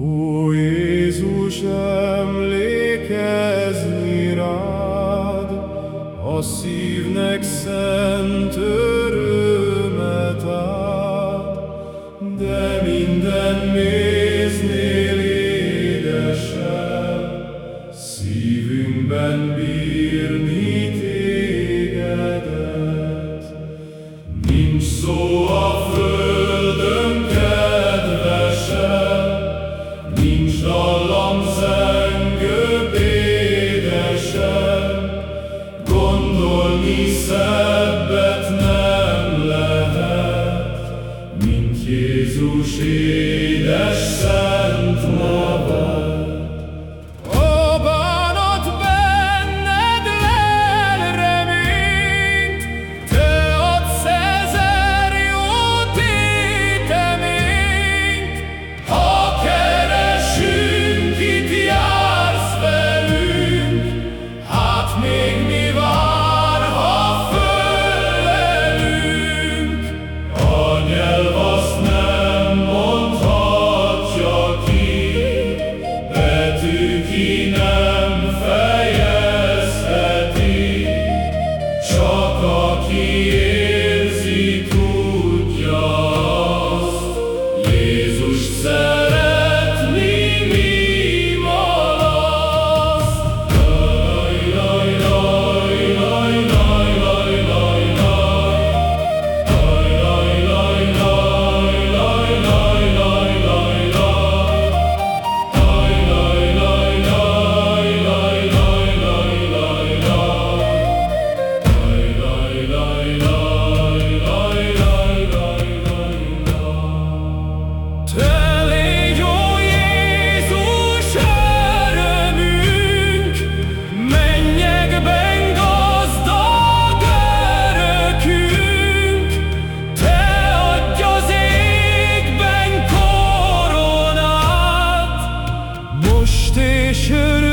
Ó Jézus, emlékezni rád, a szívnek szent örömet ad, de minden méznél édesebb, szívünkben bírni tégedet. Nincs szó szebbet nem lehet, Mint Jézus édes szent neve. should